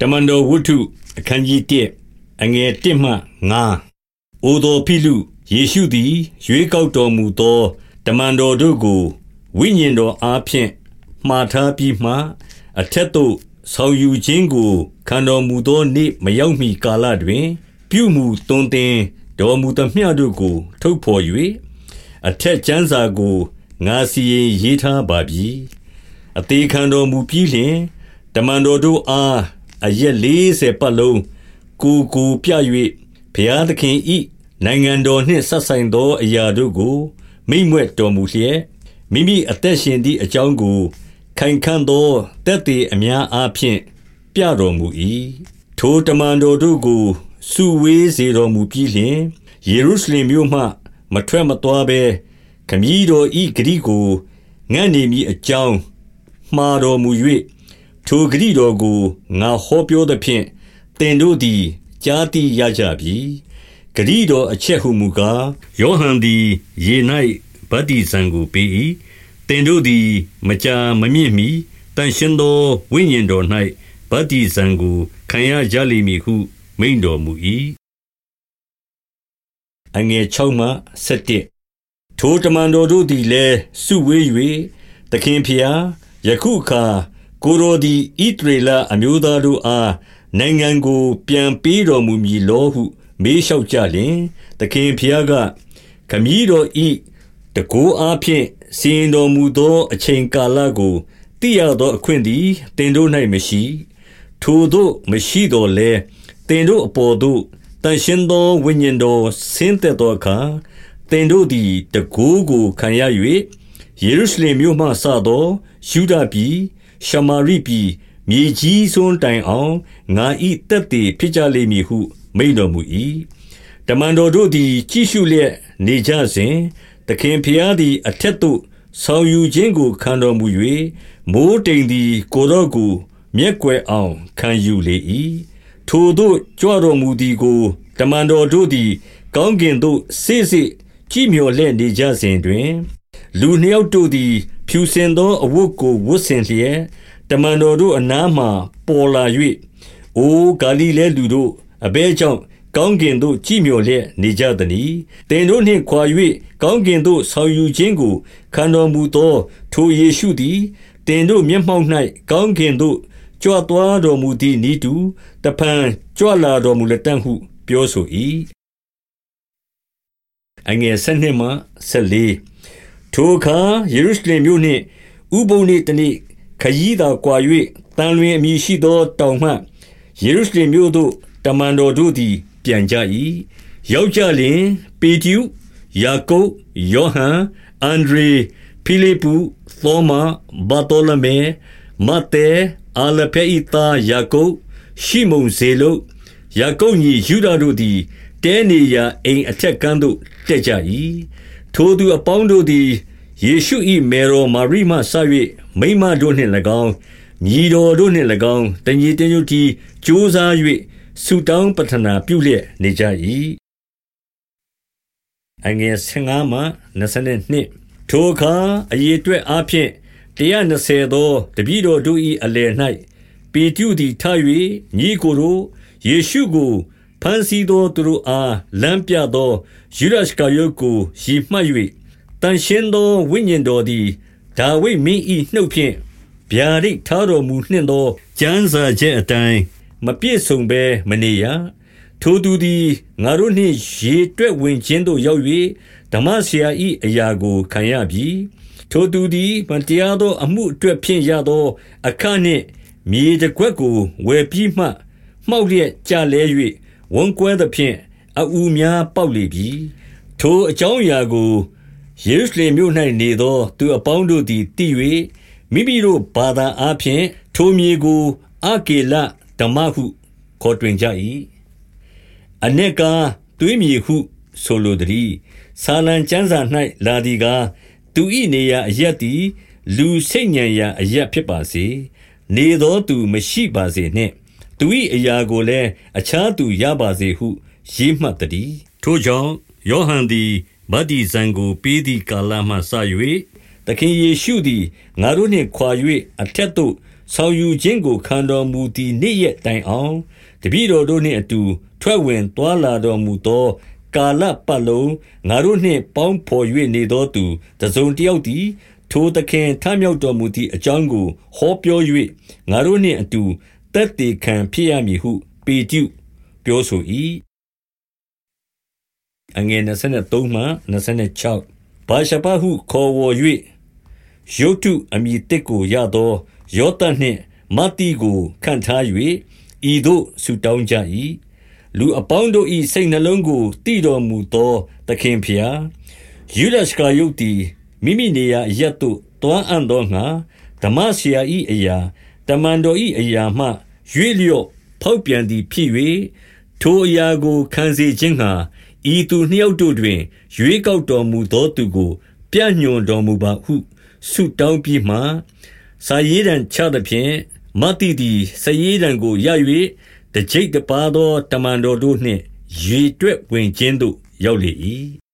တမန်တော်ဝတ္ထုအခန်းကြီး1အငယ်1မှ9အိုတော်ဖိလုယေရှုသည်ရွေးကောက်တော်မူသောတမန်တော်တို့ကိုဝိညာဉ်တော်အားဖြင့်မှားထားပြီးမှအထက်သို့ဆောင်ယူခြင်းကိုခံတော်မူသောနေ့မရောက်မီကာလတွင် ပြုမှုသွန်သင်တော်မူသမျှတို့ကို ထုတ်ဖော်၍အထက်ကျမ်းစာကိုငါစီရင်ရေးထားပါပြီအသေးခံတော်မူပြီးလျှင်တမန်တော်တို့အား အရက်လေးဆယ်ပတ်လုံးကိုကိုပြ၍ဘုရားသခင်ဤနိုင်ငံတော်နှင့်ဆက်ဆိုင်သောအရာတို့ကိုမိမ့်မွက်တော်မူလျက်မိမိအသက်ရှင်သည့်အကြောင်းကို ခိုင်ခံ့သောတက်သေးအများအားဖြင့်ပြတော်မူ၏ထိုတမန်တော်တို့ကိုစုဝေးစေတော်မူပြီးလျှင်ယေရုရှလင်မြို့မှ မထွက်မသွားဘဲခမည်းတော်ဤဂရိကိုငန့်နေမိအကြောင်းမှားတော်မူ၍ ထိုဂတိတော်ကိုငါဟောပြောသဖြင့်သင်တို့သည်ကြားသိရကြပြီဂတိတော်အချက်ဟုမူကားယောဟန်သည်ရေ၌ဗတ္တိဇံကိုပေး၏သင်တို့သည် မကြာမမြင့်မီတန်ရှင်သောဝိညာဉ်တော်၌ဗတ္တိဇံကိုခံရကြလိမ့်မည်ဟု မိန်တော်မူ၏အငယ်6မှ7ထိုတမန်တော်တို့သည်လည်းစုဝေး၍သခင်ဖျားယခုအခါ ကိုရိုသည်ဣတရေလအမျိုးသားတို့အား နိုင်ငံကို ပြန်ပေးတော်မူမည်လောဟု မေးလျှောက်ကြလျင်သခင်ဖျားကခမည်းတော်ဤတကိုးအားဖြင့်စီရင်တော်မူသောအချိန်ကာလကိုသိရသောအခွင့်သည်တင်တို့၌မရှိထိုတို့မရှိတော်လဲတင်တို့အပေါ်သို့တန်ရှင်းသောဝိညာဉ်တော်ဆင်းသက်သောအခါတင်တို့သည်တကိုးကိုခံရ၍ယေရုရှလင်မြို့မှစသောယူဒပြည် ရှမာရိပြည်မြေကြီးစွန်းတိုင်အောင်ငါဤတက်တည်ဖြစ်ကြလိမ့်မည်ဟု မိန်တော်မူ၏တမန်တော်တို့သည် ကြည့်ရှုလျက်နေကြစဉ်သခင်ဖျားသည် အထက်သို့ဆောင်ယူခြင်းကိုခံတော်မူ၍မိုးတိမ်သည် ကိုတော့ကိုမျက်ွယ်အောင်ခံယူလေ၏ထိုတို့ကြွတော်မူသည်ကိုတမန်တော်တို့သည် ကောင်းကင်သို့စေ့စေ့ကြည်မြော်လျက်နေကြစဉ်တွင် လူနှစ်ယောက်တို့သည် ဖြူစင်သောအဝတ်ကို ဝတ်ဆင်လျက်တမန်တော်တို့အနားမှပေါ်လာ၍အိုဂါလိလဲလူတို့ အဘဲကြောင့် ကောင်းကင်သို့ ကြည်မြော်လျက်နေကြသနည်းတင်တို့နှင့်ခွာ၍ကောင်းကင်သို့ ဆောင်ယူခြင်းကို ခံတော်မူသော ထိုယေရှုသည်တင်တို့ မျက်မှောက်၌ကောင်းကင်သို့ ကြွသွားတော်မူသည့်ဤသူတဖန်ကြွလာတော်မူလက်တန့်ဟု ပြောဆို၏အငယ်၁၂မှ၁၄ ထိုအခါယေရုရှလင်မြို့နှင့်ဥပုံနေ့တနေ့ခရီးသာကွာ၍တန်လွင်အမည်ရှိသောတောင်မှယေရုရှလင်မြို့သို့တမန်တော်တို့သည် ပြန်ကြ၏ရောက်ကြလျင်ပေတျုယာကုပ်ယောဟန်အန်ဒရေဖိလိပုသောမဘာတိုလမေမတေအာလဖေဣတာယာကုပ်ရှိမုန်ဇေလုယာကုပ်ညီယူဒာတို့သည်တဲနေရာအိမ်အထက်ကန်းသို့တက်ကြ၏ ထိုသူအပေါင်းတို့သည် ယေရှု၏မေတော်မာရိမှဆ၍မိမတို့နှင့်၎င်း ညီတော်တို့နှင့်၎င်း တညီတညွတ်တီကြိုးစား၍ဆုတောင်းပတနာပြုလျက်နေကြ၏အငယ်15မှ22ထိုအခါအယေအတွက်အားဖြင့်120သော တပည့်တော်တို့၏အလယ်၌ပေတျုသည် ထ၍ညီကိုတို့ ယေရှုကို ဖန်ဆီးသောသူတို့အားလမ်းပြသောယူဒရှကာယုတ်ကိုရည်မှတ်၍တန်ရှင်းသောဝိညာဉ်တော်သည်ဒါဝိဒ်မင်း၏နှုတ်ဖြင့်ဗျာဒိတ်ထားတော်မူနှင့်သောကျမ်းစာချက်အတိုင်းမပြည့်စုံဘဲမနေရထိုသူသည်ငါတို့နှင့်ရေတွက်ဝင်ခြင်းသို့ရောက်၍ဓမ္မဆရာ၏အရာကိုခံရပြီထိုသူသည်မတရားသောအမှုအတွက်ဖြင့်ရသော အခနှင့်မြေတကွက်ကိုဝယ်ပြီးမှမှောက်လျက်ကြလဲ၍ ဝန်ကွဲသဖြင့်အူများပေါက်လေပြီထိုအကြောင်းအရာကိုယေရုရှလင်မြို့၌နေသော သူအပေါင်းတို့သည်သိ၍မိမိတို့ဘာသာအားဖြင့်ထိုမြေကိုအကေလဓမ္မဟုခေါ်တွင်ကြ၏အ내ကားသွေးမြေဟုဆိုလိုသည်ဆာလံကျမ်းစာ၌လာသည်ကားသူ၏နေရာအရက်သည် လူစိတ်ညံရာအရက်ဖြစ်ပါစေ နေသောသူမရှိပါစေနှင့် သူ၏အရာကိုလည်းအခြားသူရပါစေဟု ရေးမှတ်သည်ထိုကြောင့်ယောဟန်သည်ဗတ္တိဇံကိုပေးသည့်ကာလမှစ၍သခင်ယေရှုသည်ငါတို့နှင့်ခွာ၍အထက်သို့ဆောင်ယူခြင်းကိုခံတော်မူသည့်နေ့ရက်တိုင်အောင်တပည့်တော်တို့နှင့်အတူ ထွက်ဝင်သွားလာတော်မူသောကာလပတ်လုံးငါတို့နှင့်ပေါင်းဘော်၍နေသောသူတစုံတယောက်သည် ထိုသခင်ထမြောက်တော်မူသည့်အကြောင်းကိုဟောပြော၍ငါတို့နှင့်အတူ သက်သေခံဖြစ်ရမည်ဟု ပေတရုပြောဆို၏အငယ်23မှ26ဘာရှပဟုခေါ်ဝေါ်၍ယုတ်တုအမိတစ်ကိုရသောယောသနှင့်မတ္တိကိုခံထား၍ဤသို့ဆုတောင်းကြ၏လူအပေါင်းတို့၏စိတ်နှလုံးကိုတည်တော်မူသောသခင်ဖျားယူဒရှကာယုတ်သည်မိမိနေရာရက်သို့တွားအံ့သောငါဓမ္မဆရာ၏အရာတမန်တော်၏အရာမှ ရွေ့လျော့ဖောက်ပြန်သည်ဖြစ်၍ထိုအရာကို ခံစေခြင်းငှာဤသူနှစ်ယောက်တို့တွင် ရွေးကောက်တော်မူသောသူကို ပြညွန်တော်မူပါဟု ဆုတောင်းပြီးမှ စာရေးတံချသဖြင့်မတ္တိသည် စာရေးတံကိုရ၍တကြိတ်တပါသော တမန်တော်တို့နှင့် ရေတွက်ဝင်ခြင်းသို့ ရောက်လေ၏